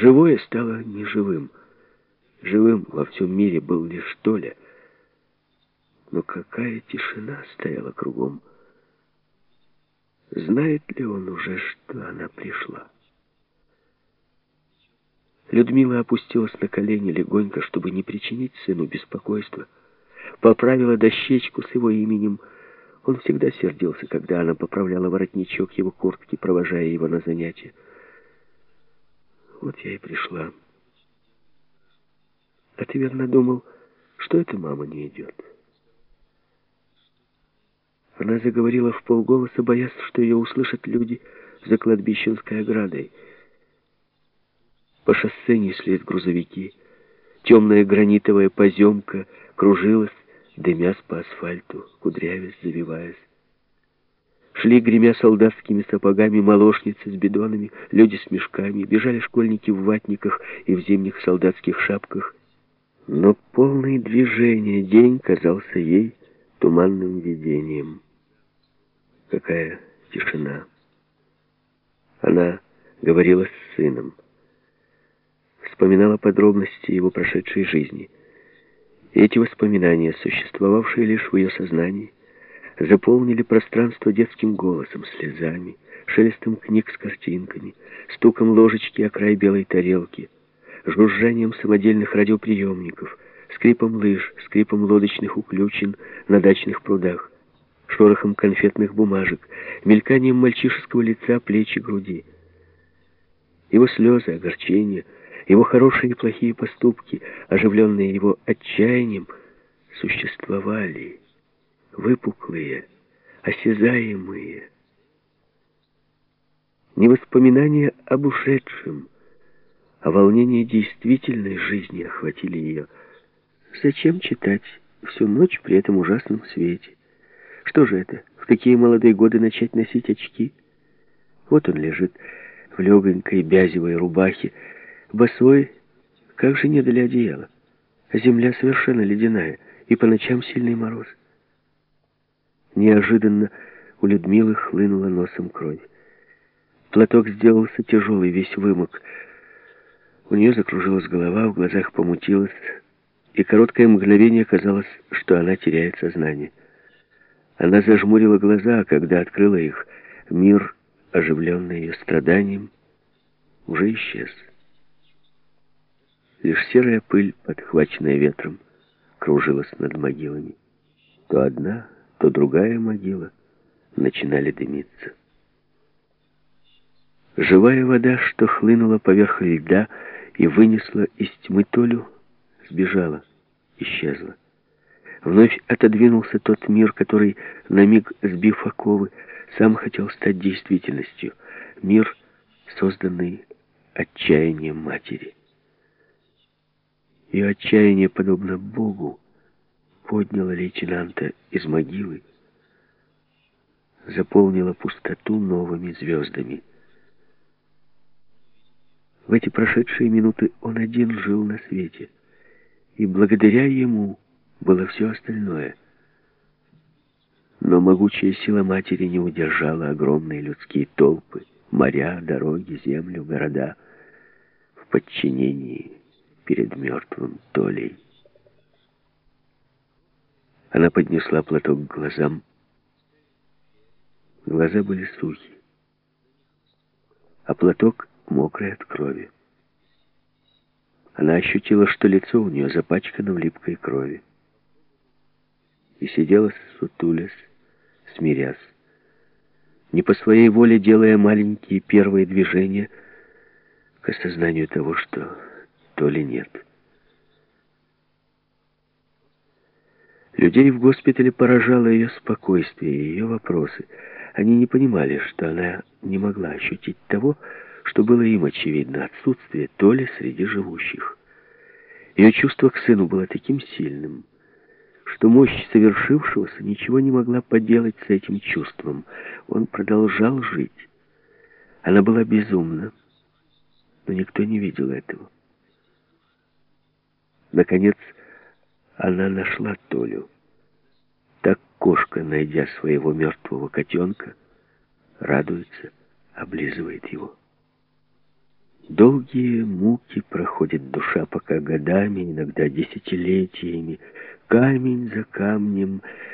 Живое стало неживым. Живым во всем мире был лишь Толя. Но какая тишина стояла кругом. Знает ли он уже, что она пришла? Людмила опустилась на колени легонько, чтобы не причинить сыну беспокойства. Поправила дощечку с его именем. Он всегда сердился, когда она поправляла воротничок его куртки, провожая его на занятия. Вот я и пришла. А ты верно думал, что эта мама не идет? Она заговорила в полголоса, боясь, что ее услышат люди за кладбищенской оградой. По шоссе неслись грузовики. Темная гранитовая поземка кружилась, дымясь по асфальту, кудрявясь, завиваясь. Шли, гремя солдатскими сапогами, молочницы с бидонами, люди с мешками, бежали школьники в ватниках и в зимних солдатских шапках. Но полный движения день казался ей туманным видением. Какая тишина. Она говорила с сыном. Вспоминала подробности его прошедшей жизни. Эти воспоминания, существовавшие лишь в ее сознании, заполнили пространство детским голосом, слезами, шелестом книг с картинками, стуком ложечки о край белой тарелки, жужжанием самодельных радиоприемников, скрипом лыж, скрипом лодочных уключен на дачных прудах, шорохом конфетных бумажек, мельканием мальчишеского лица, плеч и груди. Его слезы, огорчения, его хорошие и плохие поступки, оживленные его отчаянием, существовали выпуклые, осязаемые. Не воспоминания об ушедшем, а волнение действительной жизни охватили ее. Зачем читать всю ночь при этом ужасном свете? Что же это, в такие молодые годы начать носить очки? Вот он лежит в легонькой бязевой рубахе, босой, как же не дали одеяла. Земля совершенно ледяная, и по ночам сильный мороз. Неожиданно у Людмилы хлынула носом кровь. Платок сделался тяжелый, весь вымок. У нее закружилась голова, в глазах помутилась, и короткое мгновение казалось, что она теряет сознание. Она зажмурила глаза, а когда открыла их, мир, оживленный ее страданием, уже исчез. Лишь серая пыль, подхваченная ветром, кружилась над могилами. То одна, то другая могила начинали дымиться. Живая вода, что хлынула поверх льда и вынесла из тьмы Толю, сбежала, исчезла. Вновь отодвинулся тот мир, который, на миг сбив оковы, сам хотел стать действительностью. Мир, созданный отчаянием матери. Ее отчаяние, подобно Богу, подняла лейтенанта из могилы, заполнила пустоту новыми звездами. В эти прошедшие минуты он один жил на свете, и благодаря ему было все остальное. Но могучая сила матери не удержала огромные людские толпы, моря, дороги, землю, города в подчинении перед мертвым Толей. Она поднесла платок к глазам. Глаза были сухи, а платок мокрый от крови. Она ощутила, что лицо у нее запачкано в липкой крови. И сидела сутулясь, смирясь, не по своей воле делая маленькие первые движения к осознанию того, что то ли нет. Людей в госпитале поражало ее спокойствие и ее вопросы. Они не понимали, что она не могла ощутить того, что было им очевидно, отсутствие Толи среди живущих. Ее чувство к сыну было таким сильным, что мощь совершившегося ничего не могла поделать с этим чувством. Он продолжал жить. Она была безумна, но никто не видел этого. Наконец, она нашла Толю. Так кошка, найдя своего мертвого котенка, радуется, облизывает его. Долгие муки проходит душа пока годами, иногда десятилетиями, камень за камнем